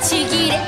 ちぎれ